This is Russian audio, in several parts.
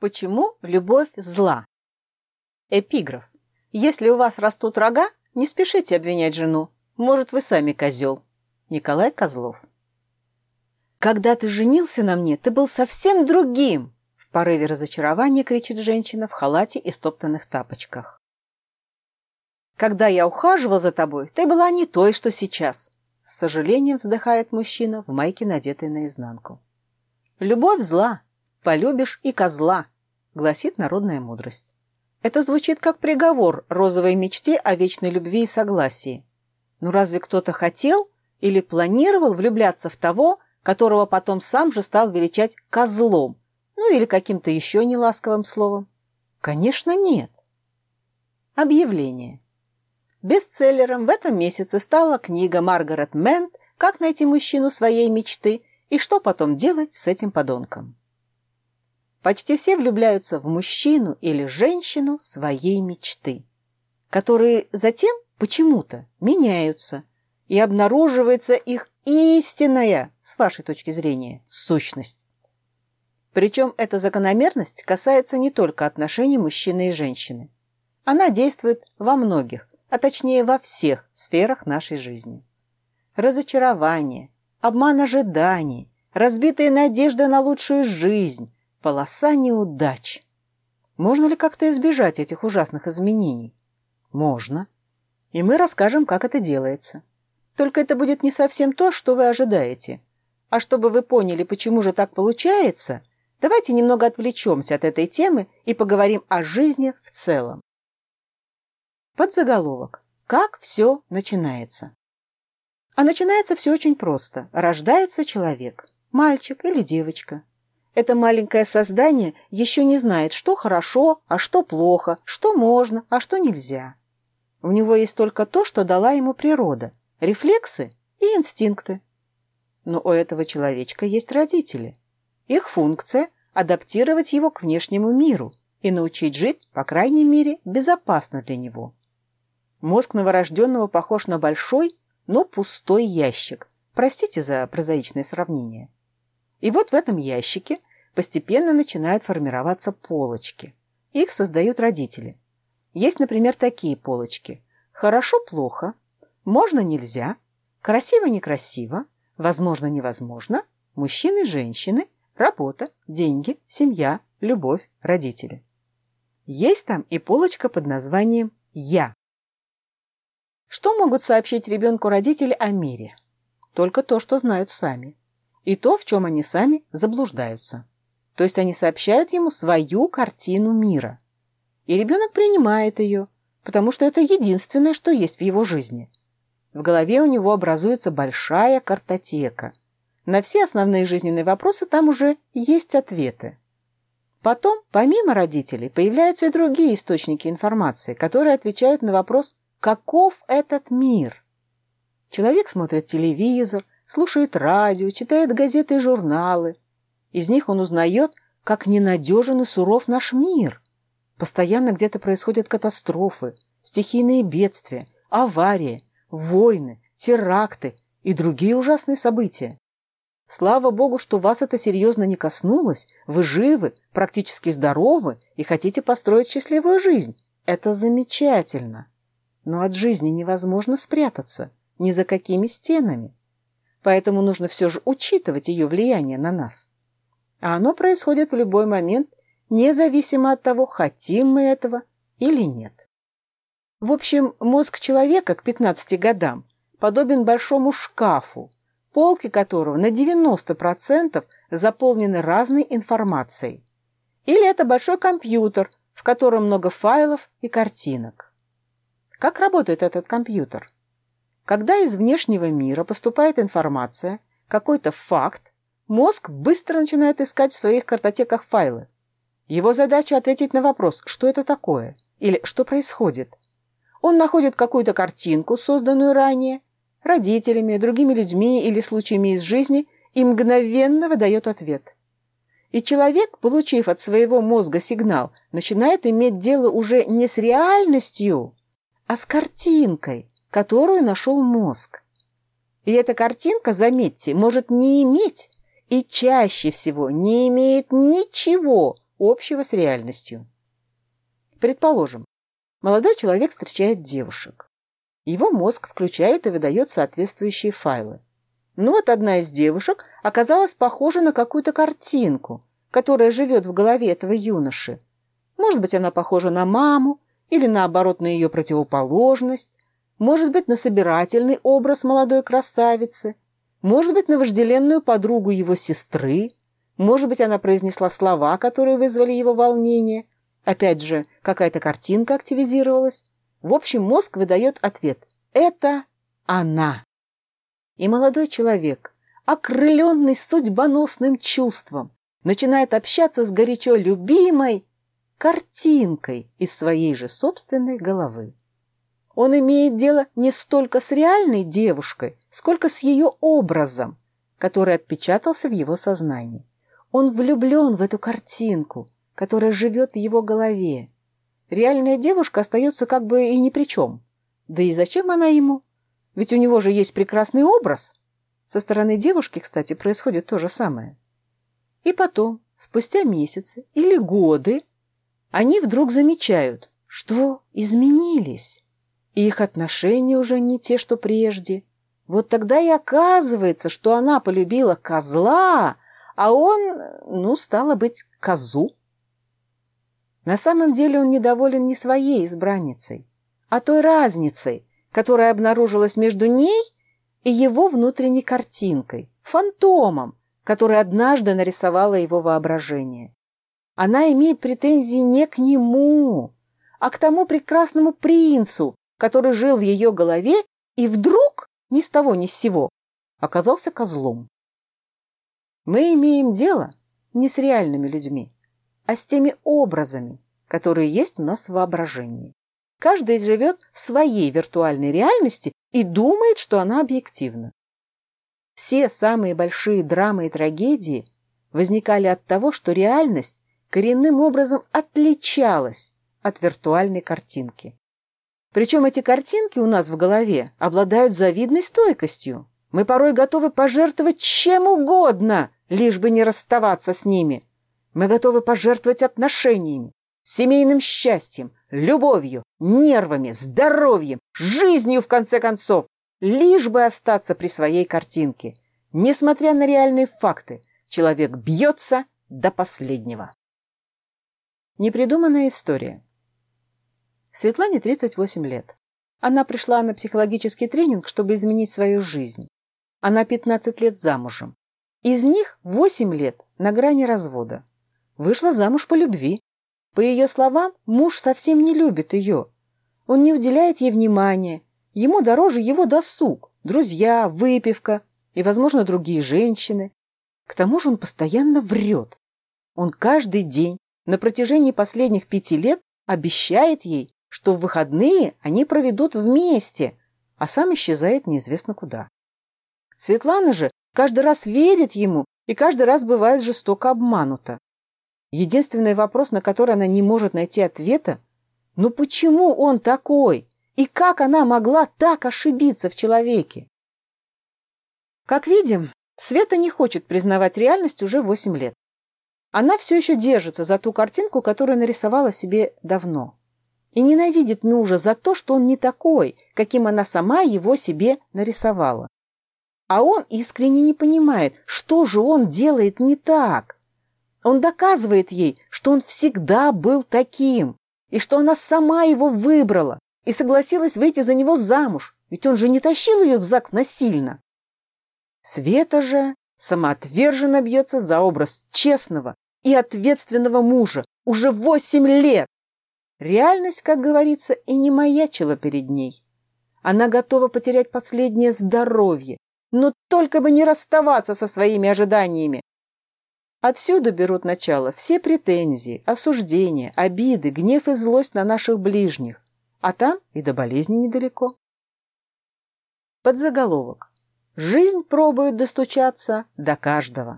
Почему любовь зла? Эпиграф. Если у вас растут рога, не спешите обвинять жену. Может, вы сами козел. Николай Козлов. Когда ты женился на мне, ты был совсем другим. В порыве разочарования кричит женщина в халате и стоптанных тапочках. Когда я ухаживал за тобой, ты была не той, что сейчас. С сожалением вздыхает мужчина в майке, надетой наизнанку. Любовь зла, полюбишь и козла, гласит народная мудрость. Это звучит как приговор розовой мечте о вечной любви и согласии. Но разве кто-то хотел или планировал влюбляться в того, которого потом сам же стал величать козлом, ну или каким-то еще неласковым словом? Конечно, нет. Объявление. Бестселлером в этом месяце стала книга Маргарет Мент «Как найти мужчину своей мечты и что потом делать с этим подонком». Почти все влюбляются в мужчину или женщину своей мечты, которые затем почему-то меняются, и обнаруживается их истинная, с вашей точки зрения, сущность. Причем эта закономерность касается не только отношений мужчины и женщины. Она действует во многих, а точнее во всех сферах нашей жизни. Разочарование, обман ожиданий, разбитые надежды на лучшую жизнь, Полоса неудач. Можно ли как-то избежать этих ужасных изменений? Можно. И мы расскажем, как это делается. Только это будет не совсем то, что вы ожидаете. А чтобы вы поняли, почему же так получается, давайте немного отвлечемся от этой темы и поговорим о жизни в целом. Подзаголовок. Как все начинается? А начинается все очень просто. Рождается человек. Мальчик или девочка. Это маленькое создание еще не знает, что хорошо, а что плохо, что можно, а что нельзя. У него есть только то, что дала ему природа – рефлексы и инстинкты. Но у этого человечка есть родители. Их функция – адаптировать его к внешнему миру и научить жить, по крайней мере, безопасно для него. Мозг новорожденного похож на большой, но пустой ящик. Простите за прозаичное сравнение. И вот в этом ящике постепенно начинают формироваться полочки. Их создают родители. Есть, например, такие полочки. Хорошо-плохо, можно-нельзя, красиво-некрасиво, возможно-невозможно, мужчины-женщины, работа, деньги, семья, любовь, родители. Есть там и полочка под названием «Я». Что могут сообщить ребенку родители о мире? Только то, что знают сами и то, в чем они сами заблуждаются. То есть они сообщают ему свою картину мира. И ребенок принимает ее, потому что это единственное, что есть в его жизни. В голове у него образуется большая картотека. На все основные жизненные вопросы там уже есть ответы. Потом, помимо родителей, появляются и другие источники информации, которые отвечают на вопрос «каков этот мир?». Человек смотрит телевизор, слушает радио, читает газеты и журналы. Из них он узнает, как ненадежен и суров наш мир. Постоянно где-то происходят катастрофы, стихийные бедствия, аварии, войны, теракты и другие ужасные события. Слава Богу, что вас это серьезно не коснулось, вы живы, практически здоровы и хотите построить счастливую жизнь. Это замечательно. Но от жизни невозможно спрятаться, ни за какими стенами поэтому нужно все же учитывать ее влияние на нас. А оно происходит в любой момент, независимо от того, хотим мы этого или нет. В общем, мозг человека к 15 годам подобен большому шкафу, полки которого на 90% заполнены разной информацией. Или это большой компьютер, в котором много файлов и картинок. Как работает этот компьютер? Когда из внешнего мира поступает информация, какой-то факт, мозг быстро начинает искать в своих картотеках файлы. Его задача ответить на вопрос, что это такое или что происходит. Он находит какую-то картинку, созданную ранее, родителями, другими людьми или случаями из жизни, и мгновенно выдает ответ. И человек, получив от своего мозга сигнал, начинает иметь дело уже не с реальностью, а с картинкой, которую нашел мозг. И эта картинка, заметьте, может не иметь и чаще всего не имеет ничего общего с реальностью. Предположим, молодой человек встречает девушек. Его мозг включает и выдает соответствующие файлы. Но вот одна из девушек оказалась похожа на какую-то картинку, которая живет в голове этого юноши. Может быть, она похожа на маму, или наоборот на ее противоположность, может быть, на собирательный образ молодой красавицы, может быть, на вожделенную подругу его сестры, может быть, она произнесла слова, которые вызвали его волнение. Опять же, какая-то картинка активизировалась. В общем, мозг выдает ответ «Это она». И молодой человек, окрыленный судьбоносным чувством, начинает общаться с горячо любимой картинкой из своей же собственной головы. Он имеет дело не столько с реальной девушкой, сколько с ее образом, который отпечатался в его сознании. Он влюблен в эту картинку, которая живет в его голове. Реальная девушка остается как бы и ни при чем. Да и зачем она ему? Ведь у него же есть прекрасный образ. Со стороны девушки, кстати, происходит то же самое. И потом, спустя месяцы или годы, они вдруг замечают, что изменились, их отношения уже не те, что прежде. Вот тогда и оказывается, что она полюбила козла, а он, ну, стало быть, козу. На самом деле он недоволен не своей избранницей, а той разницей, которая обнаружилась между ней и его внутренней картинкой, фантомом, который однажды нарисовало его воображение. Она имеет претензии не к нему, а к тому прекрасному принцу, который жил в ее голове и вдруг, ни с того ни с сего, оказался козлом. Мы имеем дело не с реальными людьми, а с теми образами, которые есть у нас в воображении. Каждый живет в своей виртуальной реальности и думает, что она объективна. Все самые большие драмы и трагедии возникали от того, что реальность коренным образом отличалась от виртуальной картинки. Причем эти картинки у нас в голове обладают завидной стойкостью. Мы порой готовы пожертвовать чем угодно, лишь бы не расставаться с ними. Мы готовы пожертвовать отношениями, семейным счастьем, любовью, нервами, здоровьем, жизнью, в конце концов, лишь бы остаться при своей картинке. Несмотря на реальные факты, человек бьется до последнего. Непридуманная история. Светлане 38 лет. Она пришла на психологический тренинг, чтобы изменить свою жизнь. Она 15 лет замужем. Из них 8 лет на грани развода. Вышла замуж по любви. По ее словам, муж совсем не любит ее. Он не уделяет ей внимания. Ему дороже его досуг, друзья, выпивка и, возможно, другие женщины. К тому же он постоянно врет. Он каждый день на протяжении последних пяти лет обещает ей, что в выходные они проведут вместе, а сам исчезает неизвестно куда. Светлана же каждый раз верит ему и каждый раз бывает жестоко обманута. Единственный вопрос, на который она не может найти ответа, ну почему он такой? И как она могла так ошибиться в человеке? Как видим, Света не хочет признавать реальность уже 8 лет. Она все еще держится за ту картинку, которую нарисовала себе давно. И ненавидит мужа за то, что он не такой, каким она сама его себе нарисовала. А он искренне не понимает, что же он делает не так. Он доказывает ей, что он всегда был таким, и что она сама его выбрала и согласилась выйти за него замуж, ведь он же не тащил ее в ЗАГС насильно. Света же самоотверженно бьется за образ честного и ответственного мужа уже восемь лет. Реальность, как говорится, и не маячила перед ней. Она готова потерять последнее здоровье, но только бы не расставаться со своими ожиданиями. Отсюда берут начало все претензии, осуждения, обиды, гнев и злость на наших ближних, а там и до болезни недалеко. Подзаголовок. Жизнь пробует достучаться до каждого.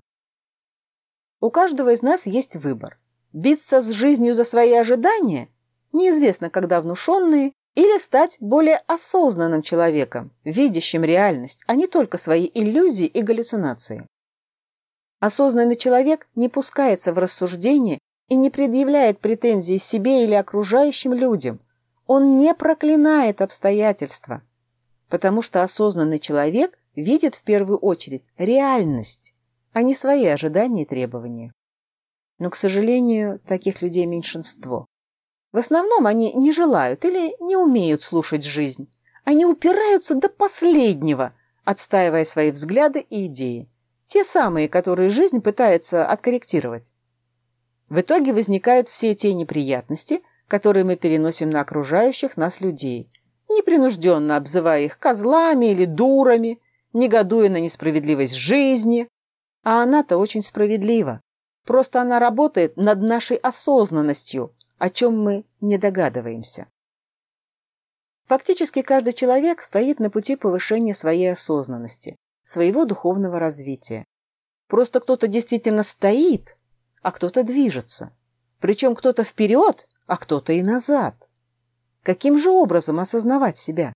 У каждого из нас есть выбор. Биться с жизнью за свои ожидания, неизвестно когда внушенные, или стать более осознанным человеком, видящим реальность, а не только свои иллюзии и галлюцинации. Осознанный человек не пускается в рассуждение и не предъявляет претензий себе или окружающим людям. Он не проклинает обстоятельства, потому что осознанный человек видит в первую очередь реальность, а не свои ожидания и требования. Но, к сожалению, таких людей меньшинство. В основном они не желают или не умеют слушать жизнь. Они упираются до последнего, отстаивая свои взгляды и идеи. Те самые, которые жизнь пытается откорректировать. В итоге возникают все те неприятности, которые мы переносим на окружающих нас людей, непринужденно обзывая их козлами или дурами, негодуя на несправедливость жизни. А она-то очень справедлива. Просто она работает над нашей осознанностью, о чем мы не догадываемся. Фактически каждый человек стоит на пути повышения своей осознанности, своего духовного развития. Просто кто-то действительно стоит, а кто-то движется. Причем кто-то вперед, а кто-то и назад. Каким же образом осознавать себя?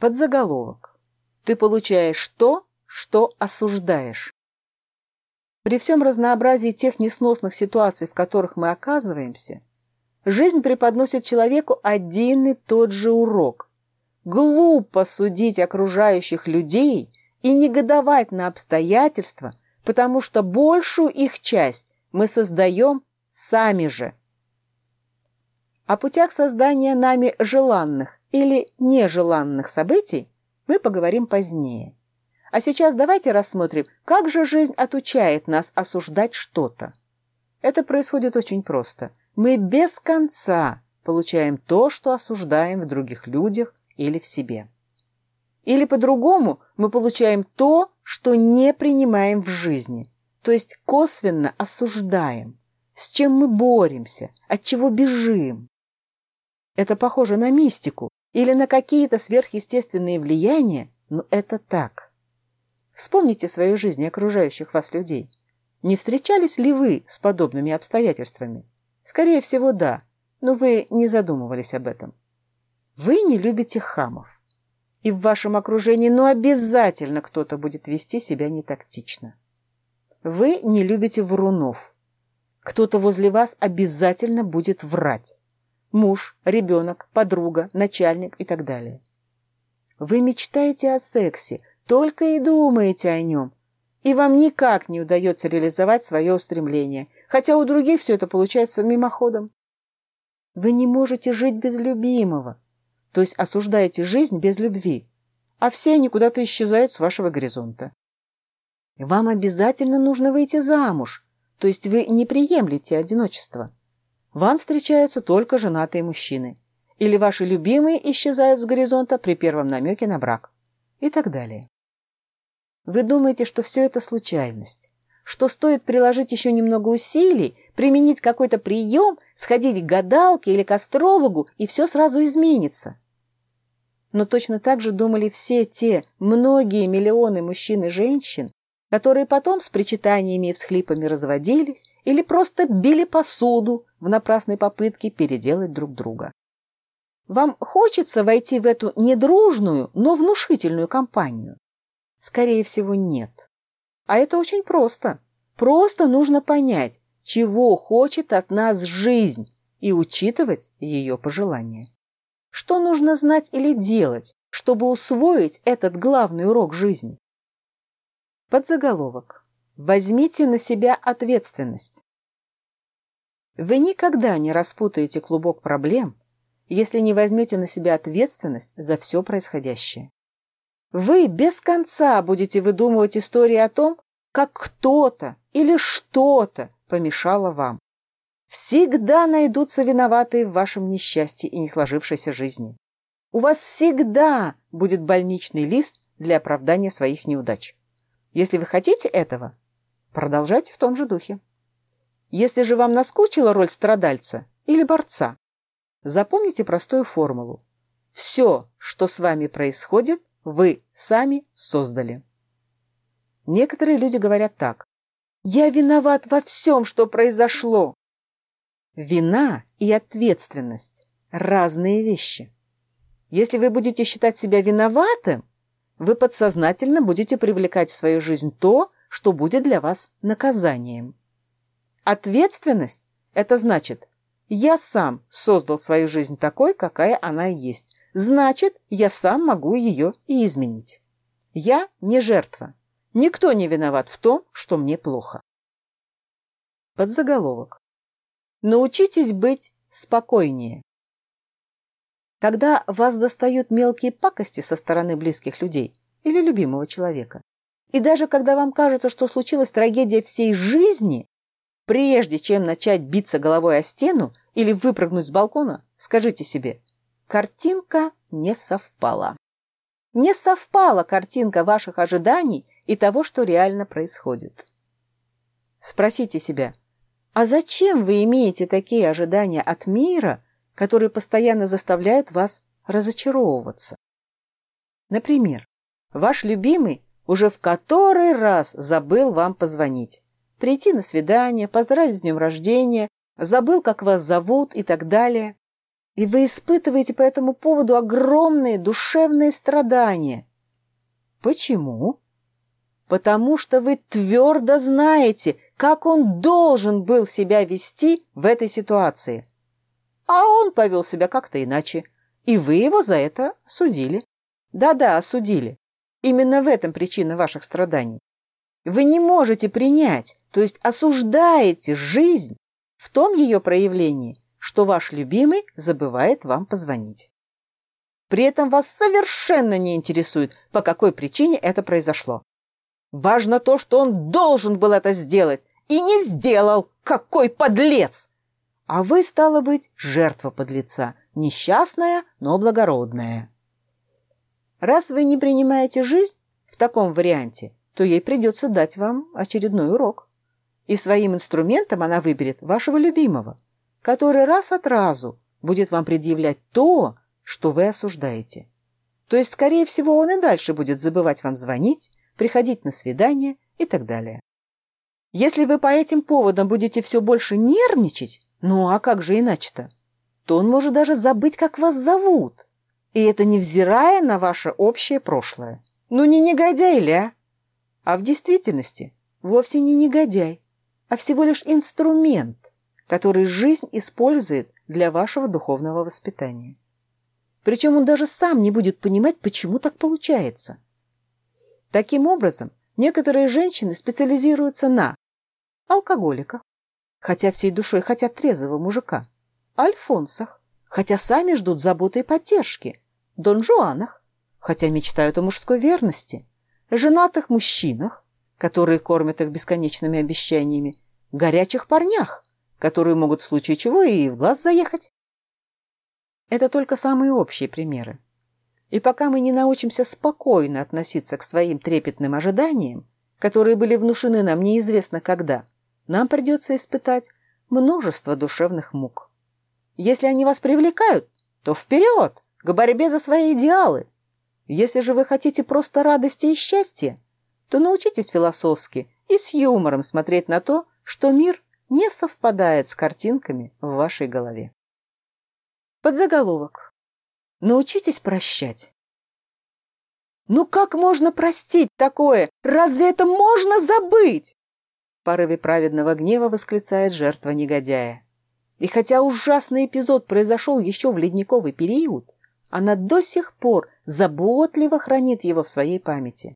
Подзаголовок. Ты получаешь то, что осуждаешь. При всем разнообразии тех несносных ситуаций, в которых мы оказываемся, жизнь преподносит человеку один и тот же урок. Глупо судить окружающих людей и негодовать на обстоятельства, потому что большую их часть мы создаем сами же. О путях создания нами желанных или нежеланных событий мы поговорим позднее. А сейчас давайте рассмотрим, как же жизнь отучает нас осуждать что-то. Это происходит очень просто. Мы без конца получаем то, что осуждаем в других людях или в себе. Или по-другому мы получаем то, что не принимаем в жизни, то есть косвенно осуждаем, с чем мы боремся, от чего бежим. Это похоже на мистику или на какие-то сверхъестественные влияния, но это так. Вспомните свою жизнь и окружающих вас людей. Не встречались ли вы с подобными обстоятельствами? Скорее всего, да, но вы не задумывались об этом. Вы не любите хамов и в вашем окружении, но обязательно кто-то будет вести себя не тактично. Вы не любите врунов. Кто-то возле вас обязательно будет врать. Муж, ребенок, подруга, начальник и так далее. Вы мечтаете о сексе, только и думаете о нем, и вам никак не удается реализовать свое устремление, хотя у других все это получается мимоходом. Вы не можете жить без любимого, то есть осуждаете жизнь без любви, а все они куда-то исчезают с вашего горизонта. Вам обязательно нужно выйти замуж, то есть вы не приемлете одиночество. Вам встречаются только женатые мужчины, или ваши любимые исчезают с горизонта при первом намеке на брак и так далее. Вы думаете, что все это случайность, что стоит приложить еще немного усилий, применить какой-то прием, сходить к гадалке или к астрологу, и все сразу изменится. Но точно так же думали все те многие миллионы мужчин и женщин, которые потом с причитаниями и всхлипами разводились или просто били посуду в напрасной попытке переделать друг друга. Вам хочется войти в эту недружную, но внушительную компанию? Скорее всего, нет. А это очень просто. Просто нужно понять, чего хочет от нас жизнь и учитывать ее пожелания. Что нужно знать или делать, чтобы усвоить этот главный урок жизни? Подзаголовок. Возьмите на себя ответственность. Вы никогда не распутаете клубок проблем, если не возьмете на себя ответственность за все происходящее. Вы без конца будете выдумывать истории о том, как кто-то или что-то помешало вам. Всегда найдутся виноватые в вашем несчастье и несложившейся жизни. У вас всегда будет больничный лист для оправдания своих неудач. Если вы хотите этого, продолжайте в том же духе. Если же вам наскучила роль страдальца или борца, запомните простую формулу. Все, что с вами происходит, вы сами создали. Некоторые люди говорят так. «Я виноват во всем, что произошло. Вина и ответственность – разные вещи. Если вы будете считать себя виноватым, вы подсознательно будете привлекать в свою жизнь то, что будет для вас наказанием. Ответственность – это значит, я сам создал свою жизнь такой, какая она есть. Значит, я сам могу ее и изменить. Я не жертва. Никто не виноват в том, что мне плохо. Подзаголовок. Научитесь быть спокойнее. Когда вас достают мелкие пакости со стороны близких людей или любимого человека, и даже когда вам кажется, что случилась трагедия всей жизни, прежде чем начать биться головой о стену или выпрыгнуть с балкона, скажите себе, картинка не совпала. Не совпала картинка ваших ожиданий и того, что реально происходит. Спросите себя, а зачем вы имеете такие ожидания от мира, которые постоянно заставляют вас разочаровываться? Например, ваш любимый уже в который раз забыл вам позвонить, прийти на свидание, поздравить с днем рождения, забыл, как вас зовут и так далее. И вы испытываете по этому поводу огромные душевные страдания. Почему? Потому что вы твердо знаете, как он должен был себя вести в этой ситуации. А он повел себя как-то иначе, и вы его за это осудили. Да-да, осудили. Именно в этом причина ваших страданий. Вы не можете принять, то есть осуждаете жизнь в том ее проявлении, что ваш любимый забывает вам позвонить. При этом вас совершенно не интересует, по какой причине это произошло. Важно то, что он должен был это сделать и не сделал. Какой подлец! А вы, стало быть, жертва подлеца, несчастная, но благородная. Раз вы не принимаете жизнь в таком варианте, то ей придется дать вам очередной урок. И своим инструментом она выберет вашего любимого, который раз от разу будет вам предъявлять то, что вы осуждаете. То есть, скорее всего, он и дальше будет забывать вам звонить, приходить на свидание и так далее. Если вы по этим поводам будете все больше нервничать, ну а как же иначе-то, то он может даже забыть, как вас зовут. И это невзирая на ваше общее прошлое. Ну не негодяй ля. А в действительности вовсе не негодяй, а всего лишь инструмент, который жизнь использует для вашего духовного воспитания. Причем он даже сам не будет понимать, почему так получается. Таким образом, некоторые женщины специализируются на алкоголиках, хотя всей душой хотят трезвого мужика, альфонсах, хотя сами ждут заботы и поддержки, донжуанах, хотя мечтают о мужской верности, женатых мужчинах, которые кормят их бесконечными обещаниями, горячих парнях, которые могут в случае чего и в глаз заехать. Это только самые общие примеры. И пока мы не научимся спокойно относиться к своим трепетным ожиданиям, которые были внушены нам неизвестно когда, нам придется испытать множество душевных мук. Если они вас привлекают, то вперед, к борьбе за свои идеалы. Если же вы хотите просто радости и счастья, то научитесь философски и с юмором смотреть на то, что мир не совпадает с картинками в вашей голове. Подзаголовок. Научитесь прощать. Ну как можно простить такое? Разве это можно забыть? В порыве праведного гнева восклицает жертва негодяя. И хотя ужасный эпизод произошел еще в ледниковый период, она до сих пор заботливо хранит его в своей памяти.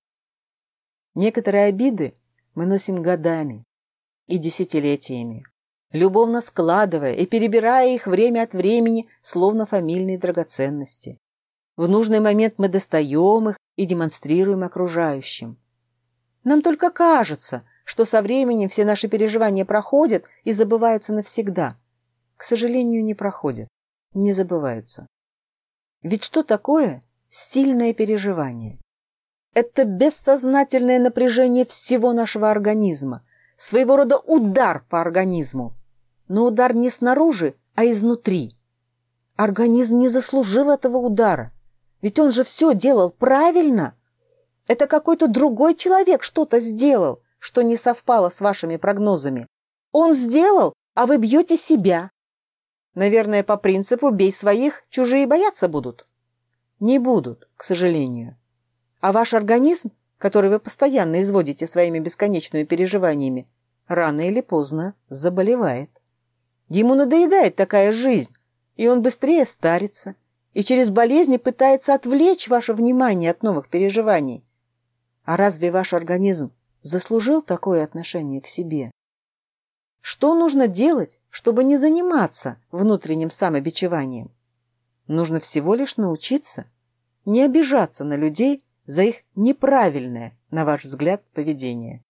Некоторые обиды мы носим годами и десятилетиями любовно складывая и перебирая их время от времени, словно фамильные драгоценности. В нужный момент мы достаем их и демонстрируем окружающим. Нам только кажется, что со временем все наши переживания проходят и забываются навсегда. К сожалению, не проходят, не забываются. Ведь что такое сильное переживание? Это бессознательное напряжение всего нашего организма, своего рода удар по организму но удар не снаружи, а изнутри. Организм не заслужил этого удара, ведь он же все делал правильно. Это какой-то другой человек что-то сделал, что не совпало с вашими прогнозами. Он сделал, а вы бьете себя. Наверное, по принципу «бей своих, чужие бояться будут». Не будут, к сожалению. А ваш организм, который вы постоянно изводите своими бесконечными переживаниями, рано или поздно заболевает. Ему надоедает такая жизнь, и он быстрее старится, и через болезни пытается отвлечь ваше внимание от новых переживаний. А разве ваш организм заслужил такое отношение к себе? Что нужно делать, чтобы не заниматься внутренним самобичеванием? Нужно всего лишь научиться не обижаться на людей за их неправильное, на ваш взгляд, поведение.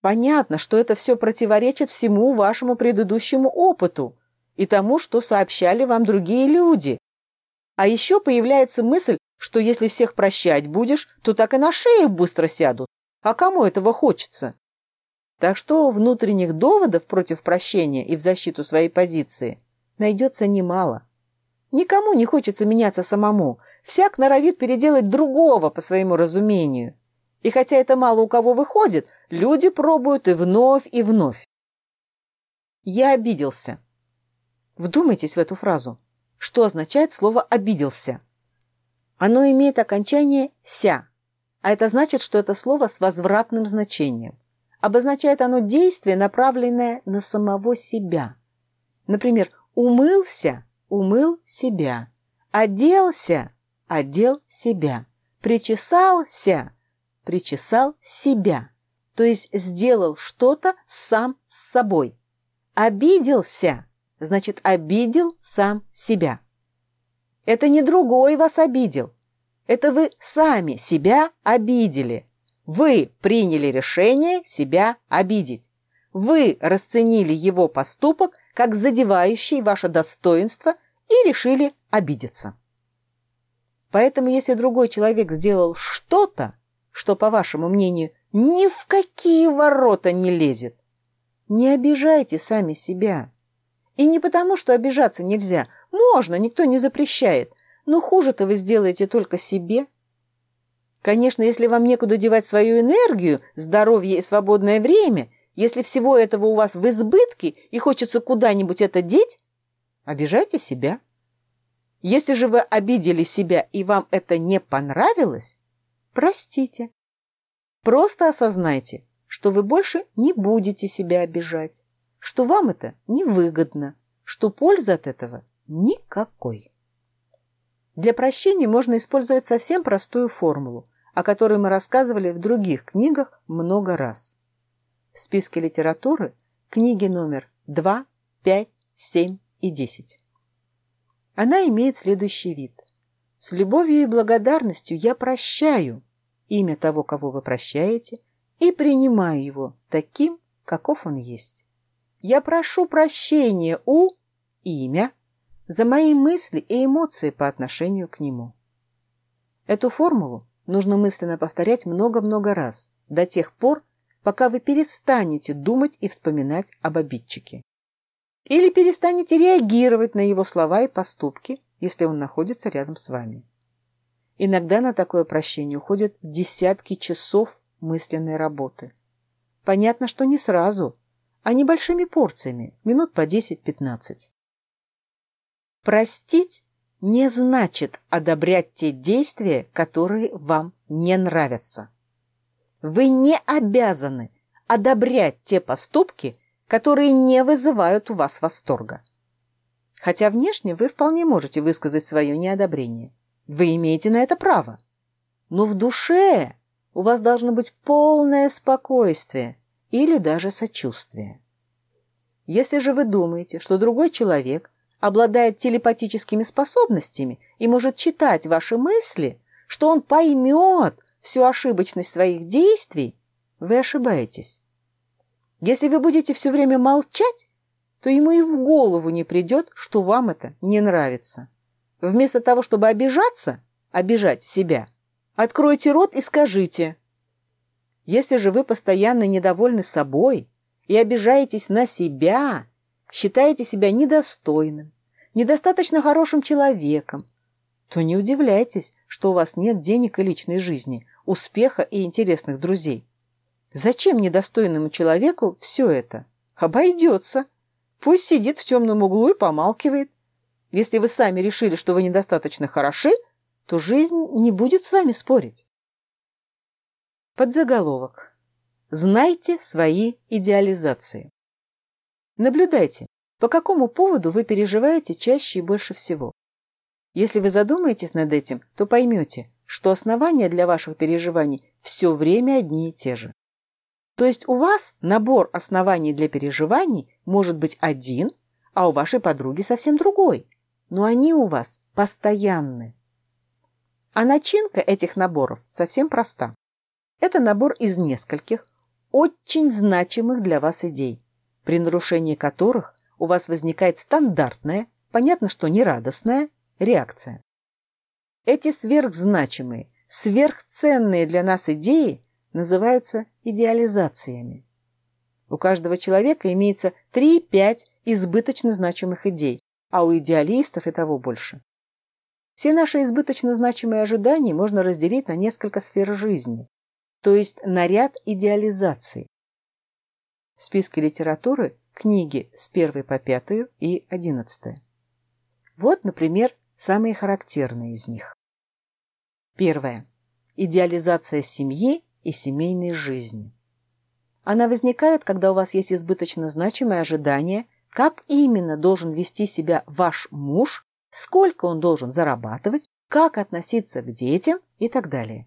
Понятно, что это все противоречит всему вашему предыдущему опыту и тому, что сообщали вам другие люди. А еще появляется мысль, что если всех прощать будешь, то так и на шею быстро сядут. А кому этого хочется? Так что внутренних доводов против прощения и в защиту своей позиции найдется немало. Никому не хочется меняться самому. Всяк норовит переделать другого по своему разумению. И хотя это мало у кого выходит, люди пробуют и вновь, и вновь. Я обиделся. Вдумайтесь в эту фразу. Что означает слово «обиделся»? Оно имеет окончание «ся», а это значит, что это слово с возвратным значением. Обозначает оно действие, направленное на самого себя. Например, «умылся» – «умыл себя», «оделся» – «одел себя», «причесался» – «причесал себя», то есть сделал что-то сам с собой. «Обиделся» – значит, обидел сам себя. Это не другой вас обидел. Это вы сами себя обидели. Вы приняли решение себя обидеть. Вы расценили его поступок как задевающий ваше достоинство и решили обидеться. Поэтому если другой человек сделал что-то, что, по вашему мнению, ни в какие ворота не лезет, не обижайте сами себя. И не потому, что обижаться нельзя. Можно, никто не запрещает. Но хуже-то вы сделаете только себе. Конечно, если вам некуда девать свою энергию, здоровье и свободное время, если всего этого у вас в избытке и хочется куда-нибудь это деть, обижайте себя. Если же вы обидели себя и вам это не понравилось, простите. Просто осознайте, что вы больше не будете себя обижать, что вам это невыгодно, что пользы от этого никакой. Для прощения можно использовать совсем простую формулу, о которой мы рассказывали в других книгах много раз. В списке литературы книги номер 2, 5, 7 и 10. Она имеет следующий вид. С любовью и благодарностью я прощаю имя того, кого вы прощаете, и принимаю его таким, каков он есть. Я прошу прощения у имя за мои мысли и эмоции по отношению к нему. Эту формулу нужно мысленно повторять много-много раз, до тех пор, пока вы перестанете думать и вспоминать об обидчике. Или перестанете реагировать на его слова и поступки, если он находится рядом с вами. Иногда на такое прощение уходят десятки часов мысленной работы. Понятно, что не сразу, а небольшими порциями, минут по 10-15. Простить не значит одобрять те действия, которые вам не нравятся. Вы не обязаны одобрять те поступки, которые не вызывают у вас восторга. Хотя внешне вы вполне можете высказать свое неодобрение. Вы имеете на это право. Но в душе у вас должно быть полное спокойствие или даже сочувствие. Если же вы думаете, что другой человек обладает телепатическими способностями и может читать ваши мысли, что он поймет всю ошибочность своих действий, вы ошибаетесь. Если вы будете все время молчать, то ему и в голову не придет, что вам это не нравится. Вместо того, чтобы обижаться, обижать себя, откройте рот и скажите. Если же вы постоянно недовольны собой и обижаетесь на себя, считаете себя недостойным, недостаточно хорошим человеком, то не удивляйтесь, что у вас нет денег и личной жизни, успеха и интересных друзей. Зачем недостойному человеку все это? Обойдется. Пусть сидит в темном углу и помалкивает. Если вы сами решили, что вы недостаточно хороши, то жизнь не будет с вами спорить. Подзаголовок. Знайте свои идеализации. Наблюдайте, по какому поводу вы переживаете чаще и больше всего. Если вы задумаетесь над этим, то поймете, что основания для ваших переживаний все время одни и те же. То есть у вас набор оснований для переживаний может быть один, а у вашей подруги совсем другой, но они у вас постоянны. А начинка этих наборов совсем проста. Это набор из нескольких, очень значимых для вас идей, при нарушении которых у вас возникает стандартная, понятно, что нерадостная, реакция. Эти сверхзначимые, сверхценные для нас идеи называются идеализациями. У каждого человека имеется 3-5 избыточно значимых идей, а у идеалистов и того больше. Все наши избыточно значимые ожидания можно разделить на несколько сфер жизни, то есть на ряд идеализаций. В списке литературы книги с 1 по 5 и 11. Вот, например, самые характерные из них. Первое. Идеализация семьи и семейной жизни. Она возникает, когда у вас есть избыточно значимое ожидание, как именно должен вести себя ваш муж, сколько он должен зарабатывать, как относиться к детям и так далее.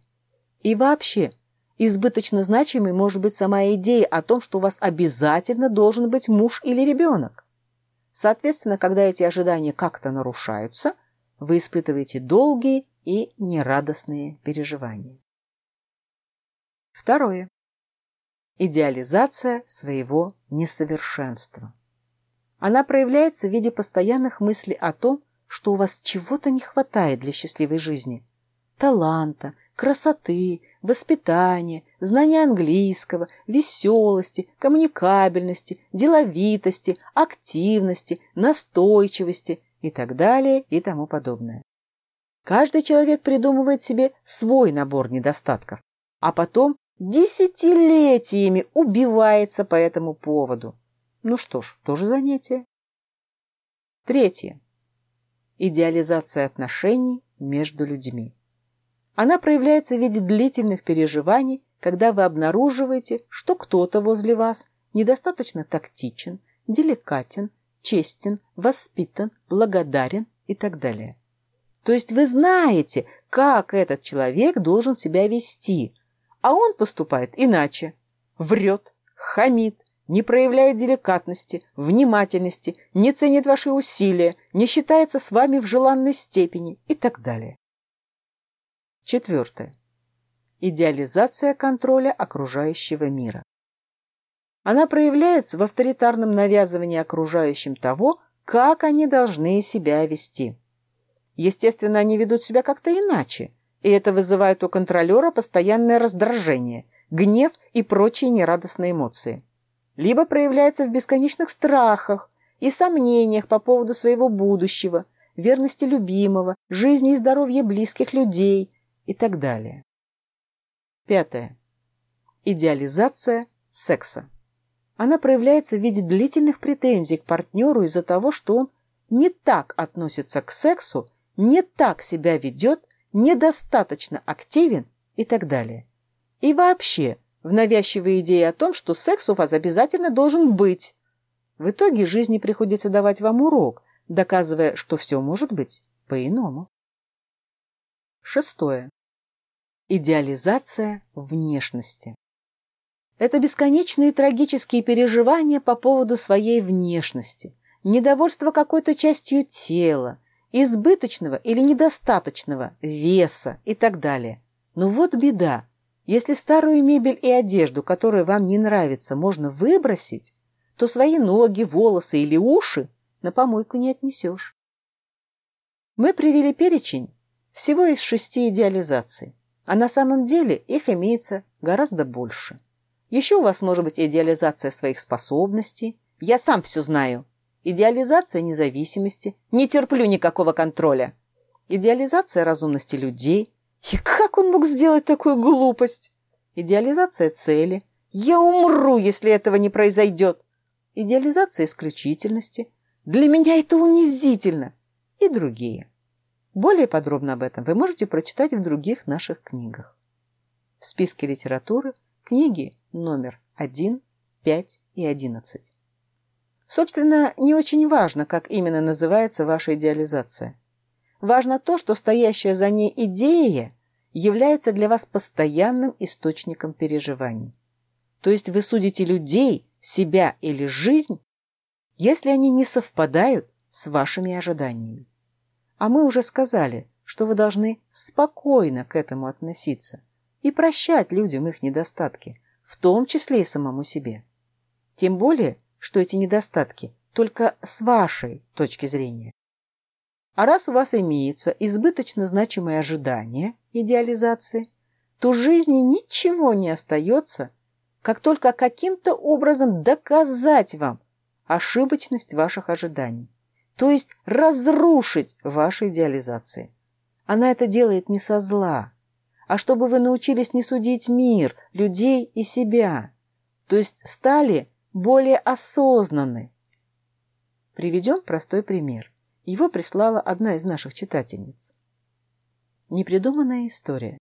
И вообще, избыточно значимой может быть сама идея о том, что у вас обязательно должен быть муж или ребенок. Соответственно, когда эти ожидания как-то нарушаются, вы испытываете долгие и нерадостные переживания. Второе. Идеализация своего несовершенства. Она проявляется в виде постоянных мыслей о том, что у вас чего-то не хватает для счастливой жизни. Таланта, красоты, воспитания, знания английского, веселости, коммуникабельности, деловитости, активности, настойчивости и так далее и тому подобное. Каждый человек придумывает себе свой набор недостатков, а потом десятилетиями убивается по этому поводу. Ну что ж, тоже занятие. Третье. Идеализация отношений между людьми. Она проявляется в виде длительных переживаний, когда вы обнаруживаете, что кто-то возле вас недостаточно тактичен, деликатен, честен, воспитан, благодарен и так далее. То есть вы знаете, как этот человек должен себя вести – а он поступает иначе. Врет, хамит, не проявляет деликатности, внимательности, не ценит ваши усилия, не считается с вами в желанной степени и так далее. Четвертое. Идеализация контроля окружающего мира. Она проявляется в авторитарном навязывании окружающим того, как они должны себя вести. Естественно, они ведут себя как-то иначе, и это вызывает у контролера постоянное раздражение, гнев и прочие нерадостные эмоции. Либо проявляется в бесконечных страхах и сомнениях по поводу своего будущего, верности любимого, жизни и здоровья близких людей и так далее. Пятое. Идеализация секса. Она проявляется в виде длительных претензий к партнеру из-за того, что он не так относится к сексу, не так себя ведет, недостаточно активен и так далее. И вообще, в навязчивой идее о том, что секс у вас обязательно должен быть. В итоге жизни приходится давать вам урок, доказывая, что все может быть по-иному. Шестое. Идеализация внешности. Это бесконечные трагические переживания по поводу своей внешности, недовольство какой-то частью тела, избыточного или недостаточного веса и так далее. Но вот беда. Если старую мебель и одежду, которая вам не нравится, можно выбросить, то свои ноги, волосы или уши на помойку не отнесешь. Мы привели перечень всего из шести идеализаций, а на самом деле их имеется гораздо больше. Еще у вас может быть идеализация своих способностей. Я сам все знаю. Идеализация независимости. Не терплю никакого контроля. Идеализация разумности людей. И как он мог сделать такую глупость? Идеализация цели. Я умру, если этого не произойдет. Идеализация исключительности. Для меня это унизительно. И другие. Более подробно об этом вы можете прочитать в других наших книгах. В списке литературы книги номер 1, 5 и 11. Собственно, не очень важно, как именно называется ваша идеализация. Важно то, что стоящая за ней идея является для вас постоянным источником переживаний. То есть вы судите людей, себя или жизнь, если они не совпадают с вашими ожиданиями. А мы уже сказали, что вы должны спокойно к этому относиться и прощать людям их недостатки, в том числе и самому себе. Тем более, что эти недостатки только с вашей точки зрения. А раз у вас имеются избыточно значимые ожидания идеализации, то жизни ничего не остается, как только каким-то образом доказать вам ошибочность ваших ожиданий, то есть разрушить ваши идеализации. Она это делает не со зла, а чтобы вы научились не судить мир, людей и себя, то есть стали более осознанны. Приведем простой пример. Его прислала одна из наших читательниц. Непридуманная история.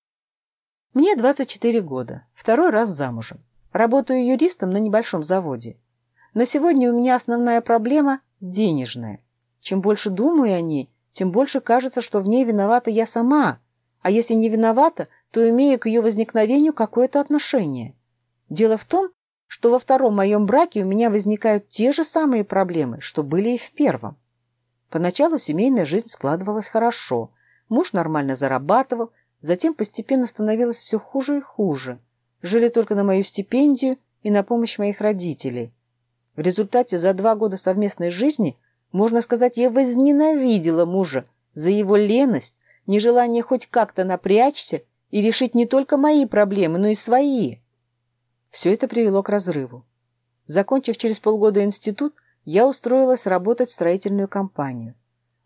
Мне 24 года, второй раз замужем. Работаю юристом на небольшом заводе. Но сегодня у меня основная проблема – денежная. Чем больше думаю о ней, тем больше кажется, что в ней виновата я сама, а если не виновата, то имею к ее возникновению какое-то отношение. Дело в том, что во втором моем браке у меня возникают те же самые проблемы, что были и в первом. Поначалу семейная жизнь складывалась хорошо, муж нормально зарабатывал, затем постепенно становилось все хуже и хуже. Жили только на мою стипендию и на помощь моих родителей. В результате за два года совместной жизни можно сказать, я возненавидела мужа за его леность, нежелание хоть как-то напрячься и решить не только мои проблемы, но и свои. Все это привело к разрыву. Закончив через полгода институт, я устроилась работать в строительную компанию.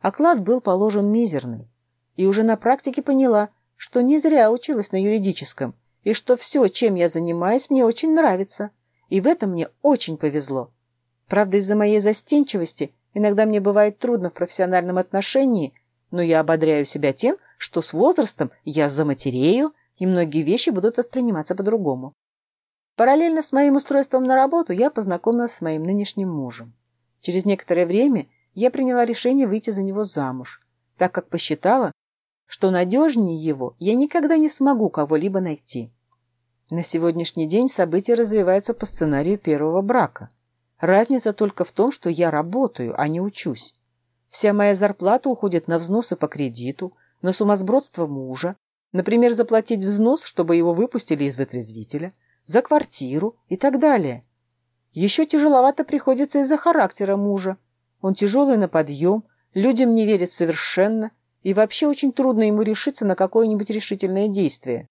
Оклад был положен мизерный. И уже на практике поняла, что не зря училась на юридическом, и что все, чем я занимаюсь, мне очень нравится. И в этом мне очень повезло. Правда, из-за моей застенчивости Иногда мне бывает трудно в профессиональном отношении, но я ободряю себя тем, что с возрастом я заматерею, и многие вещи будут восприниматься по-другому. Параллельно с моим устройством на работу я познакомилась с моим нынешним мужем. Через некоторое время я приняла решение выйти за него замуж, так как посчитала, что надежнее его я никогда не смогу кого-либо найти. На сегодняшний день события развиваются по сценарию первого брака – Разница только в том, что я работаю, а не учусь. Вся моя зарплата уходит на взносы по кредиту, на сумасбродство мужа, например, заплатить взнос, чтобы его выпустили из вытрезвителя, за квартиру и так далее. Еще тяжеловато приходится из-за характера мужа. Он тяжелый на подъем, людям не верит совершенно, и вообще очень трудно ему решиться на какое-нибудь решительное действие.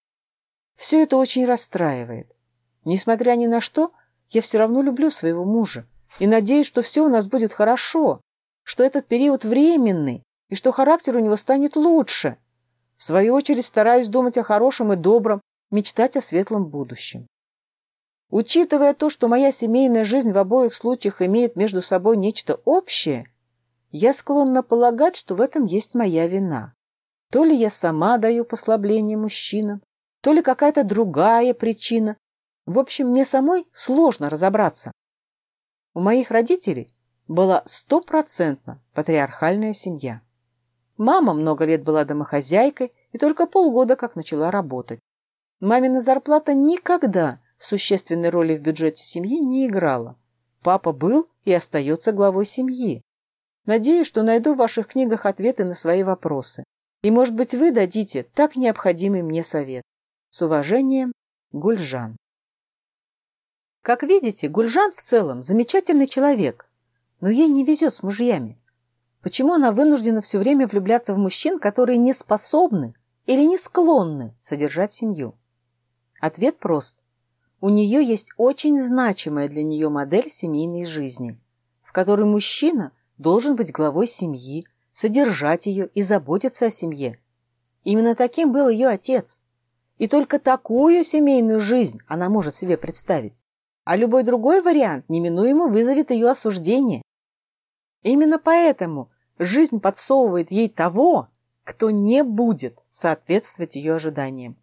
Все это очень расстраивает. Несмотря ни на что, я все равно люблю своего мужа и надеюсь, что все у нас будет хорошо, что этот период временный и что характер у него станет лучше. В свою очередь стараюсь думать о хорошем и добром, мечтать о светлом будущем. Учитывая то, что моя семейная жизнь в обоих случаях имеет между собой нечто общее, я склонна полагать, что в этом есть моя вина. То ли я сама даю послабление мужчинам, то ли какая-то другая причина, в общем, мне самой сложно разобраться. У моих родителей была стопроцентно патриархальная семья. Мама много лет была домохозяйкой и только полгода как начала работать. Мамина зарплата никогда существенной роли в бюджете семьи не играла. Папа был и остается главой семьи. Надеюсь, что найду в ваших книгах ответы на свои вопросы. И, может быть, вы дадите так необходимый мне совет. С уважением, Гульжан. Как видите, Гульжан в целом замечательный человек, но ей не везет с мужьями. Почему она вынуждена все время влюбляться в мужчин, которые не способны или не склонны содержать семью? Ответ прост. У нее есть очень значимая для нее модель семейной жизни, в которой мужчина должен быть главой семьи, содержать ее и заботиться о семье. Именно таким был ее отец. И только такую семейную жизнь она может себе представить а любой другой вариант неминуемо вызовет ее осуждение. Именно поэтому жизнь подсовывает ей того, кто не будет соответствовать ее ожиданиям.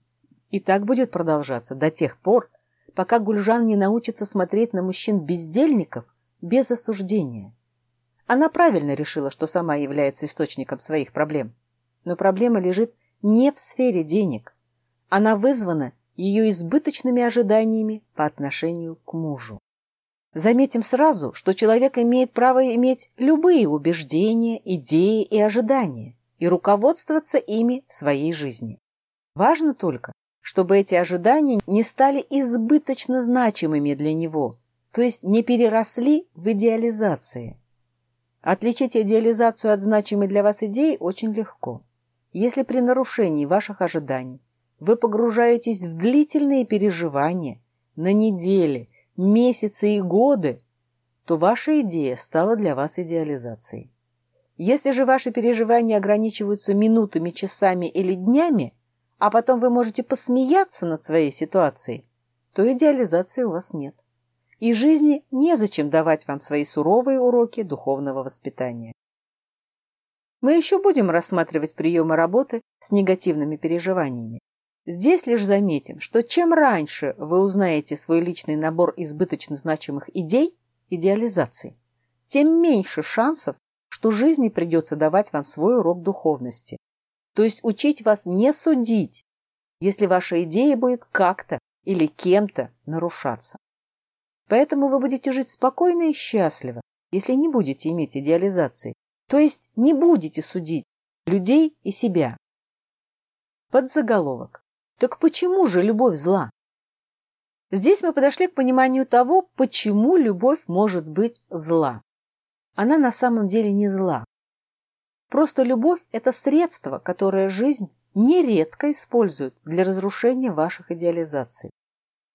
И так будет продолжаться до тех пор, пока Гульжан не научится смотреть на мужчин-бездельников без осуждения. Она правильно решила, что сама является источником своих проблем. Но проблема лежит не в сфере денег. Она вызвана ее избыточными ожиданиями по отношению к мужу. Заметим сразу, что человек имеет право иметь любые убеждения, идеи и ожидания и руководствоваться ими в своей жизни. Важно только, чтобы эти ожидания не стали избыточно значимыми для него, то есть не переросли в идеализации. Отличить идеализацию от значимой для вас идеи очень легко. Если при нарушении ваших ожиданий вы погружаетесь в длительные переживания на недели, месяцы и годы, то ваша идея стала для вас идеализацией. Если же ваши переживания ограничиваются минутами, часами или днями, а потом вы можете посмеяться над своей ситуацией, то идеализации у вас нет и жизни незачем давать вам свои суровые уроки духовного воспитания. Мы еще будем рассматривать приемы работы с негативными переживаниями. Здесь лишь заметим, что чем раньше вы узнаете свой личный набор избыточно значимых идей, идеализации, тем меньше шансов, что жизни придется давать вам свой урок духовности. То есть учить вас не судить, если ваша идея будет как-то или кем-то нарушаться. Поэтому вы будете жить спокойно и счастливо, если не будете иметь идеализации, то есть не будете судить людей и себя. Подзаголовок. Так почему же любовь зла? Здесь мы подошли к пониманию того, почему любовь может быть зла. Она на самом деле не зла. Просто любовь – это средство, которое жизнь нередко использует для разрушения ваших идеализаций.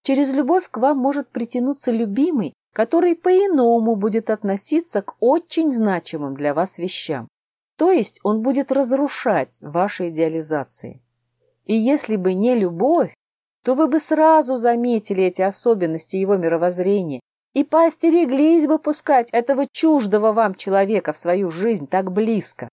Через любовь к вам может притянуться любимый, который по-иному будет относиться к очень значимым для вас вещам. То есть он будет разрушать ваши идеализации. И если бы не любовь, то вы бы сразу заметили эти особенности его мировоззрения и поостереглись бы пускать этого чуждого вам человека в свою жизнь так близко.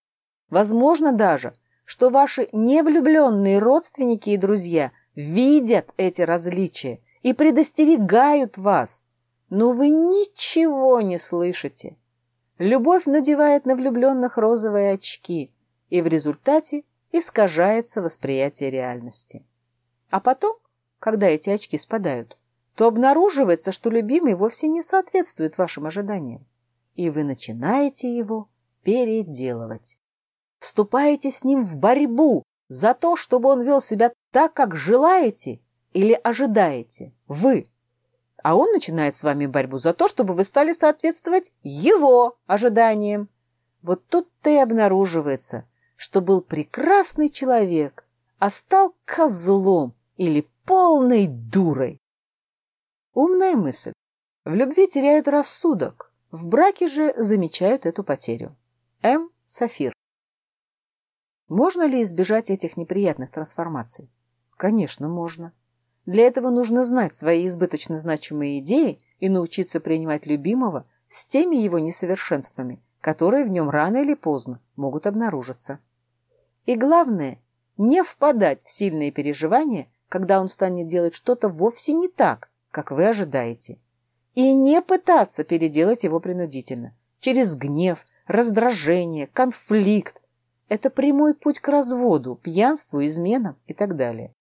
Возможно даже, что ваши невлюбленные родственники и друзья видят эти различия и предостерегают вас, но вы ничего не слышите. Любовь надевает на влюбленных розовые очки, и в результате искажается восприятие реальности. А потом, когда эти очки спадают, то обнаруживается, что любимый вовсе не соответствует вашим ожиданиям, и вы начинаете его переделывать. Вступаете с ним в борьбу за то, чтобы он вел себя так, как желаете, или ожидаете вы, а он начинает с вами борьбу за то, чтобы вы стали соответствовать его ожиданиям. Вот тут-то и обнаруживается, что был прекрасный человек, а стал козлом или полной дурой. Умная мысль. В любви теряют рассудок, в браке же замечают эту потерю. М. Сафир. Можно ли избежать этих неприятных трансформаций? Конечно, можно. Для этого нужно знать свои избыточно значимые идеи и научиться принимать любимого с теми его несовершенствами, которые в нем рано или поздно могут обнаружиться. И главное, не впадать в сильные переживания, когда он станет делать что-то вовсе не так, как вы ожидаете. И не пытаться переделать его принудительно, через гнев, раздражение, конфликт. Это прямой путь к разводу, пьянству, изменам и так далее.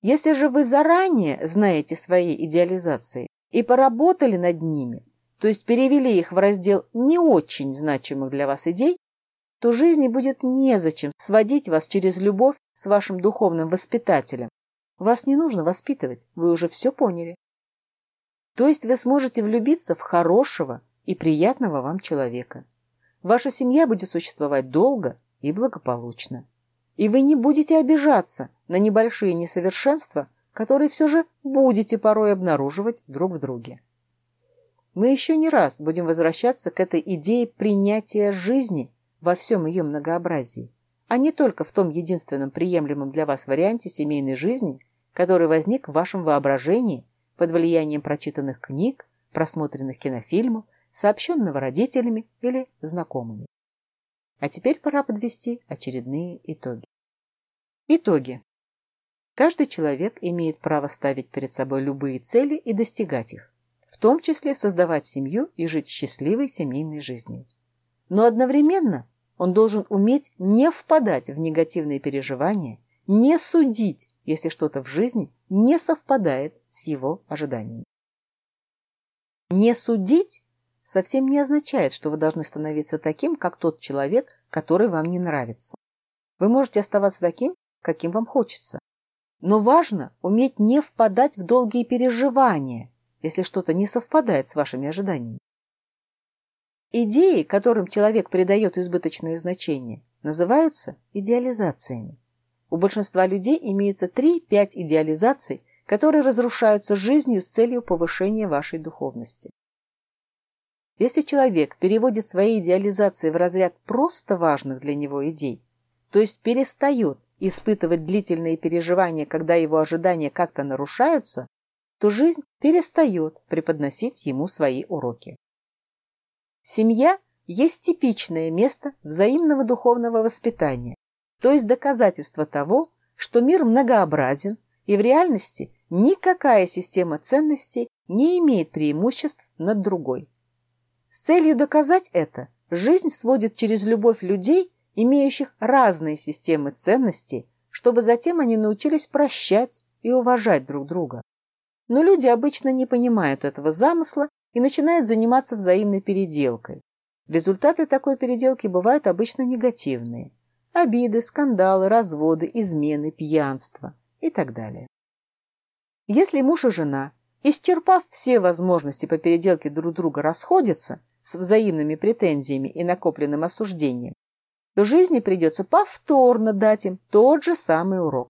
Если же вы заранее знаете свои идеализации и поработали над ними, то есть перевели их в раздел не очень значимых для вас идей, то жизни будет незачем сводить вас через любовь с вашим духовным воспитателем. Вас не нужно воспитывать, вы уже все поняли. То есть вы сможете влюбиться в хорошего и приятного вам человека. Ваша семья будет существовать долго и благополучно. И вы не будете обижаться на небольшие несовершенства, которые все же будете порой обнаруживать друг в друге. Мы еще не раз будем возвращаться к этой идее принятия жизни во всем ее многообразии, а не только в том единственном приемлемом для вас варианте семейной жизни, который возник в вашем воображении под влиянием прочитанных книг, просмотренных кинофильмов, сообщенного родителями или знакомыми. А теперь пора подвести очередные итоги. Итоги. Каждый человек имеет право ставить перед собой любые цели и достигать их, в том числе создавать семью и жить счастливой семейной жизнью. Но одновременно он должен уметь не впадать в негативные переживания, не судить, если что-то в жизни не совпадает с его ожиданиями. Не судить совсем не означает, что вы должны становиться таким, как тот человек, который вам не нравится. Вы можете оставаться таким, каким вам хочется. Но важно уметь не впадать в долгие переживания, если что-то не совпадает с вашими ожиданиями. Идеи, которым человек придает избыточное значение, называются идеализациями. У большинства людей имеется 3-5 идеализаций, которые разрушаются жизнью с целью повышения вашей духовности. Если человек переводит свои идеализации в разряд просто важных для него идей, то есть перестает испытывать длительные переживания, когда его ожидания как-то нарушаются, то жизнь перестает преподносить ему свои уроки. Семья есть типичное место взаимного духовного воспитания, то есть доказательство того, что мир многообразен и в реальности никакая система ценностей не имеет преимуществ над другой. С целью доказать это, жизнь сводит через любовь людей имеющих разные системы ценностей, чтобы затем они научились прощать и уважать друг друга. Но люди обычно не понимают этого замысла и начинают заниматься взаимной переделкой. Результаты такой переделки бывают обычно негативные. Обиды, скандалы, разводы, измены, пьянство и так далее. Если муж и жена, исчерпав все возможности по переделке друг друга, расходятся с взаимными претензиями и накопленным осуждением, то жизни придется повторно дать им тот же самый урок.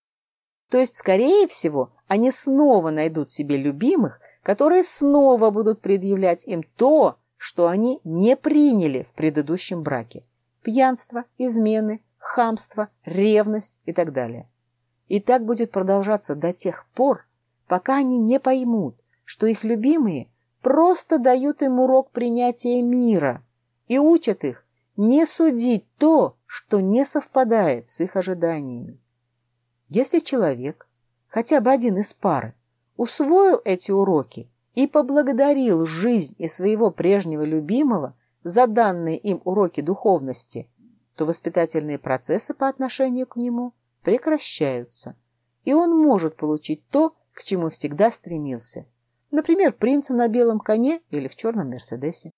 То есть, скорее всего, они снова найдут себе любимых, которые снова будут предъявлять им то, что они не приняли в предыдущем браке. Пьянство, измены, хамство, ревность и так далее. И так будет продолжаться до тех пор, пока они не поймут, что их любимые просто дают им урок принятия мира и учат их не судить то, что не совпадает с их ожиданиями. Если человек, хотя бы один из пары, усвоил эти уроки и поблагодарил жизнь и своего прежнего любимого за данные им уроки духовности, то воспитательные процессы по отношению к нему прекращаются, и он может получить то, к чему всегда стремился. Например, принца на белом коне или в черном Мерседесе.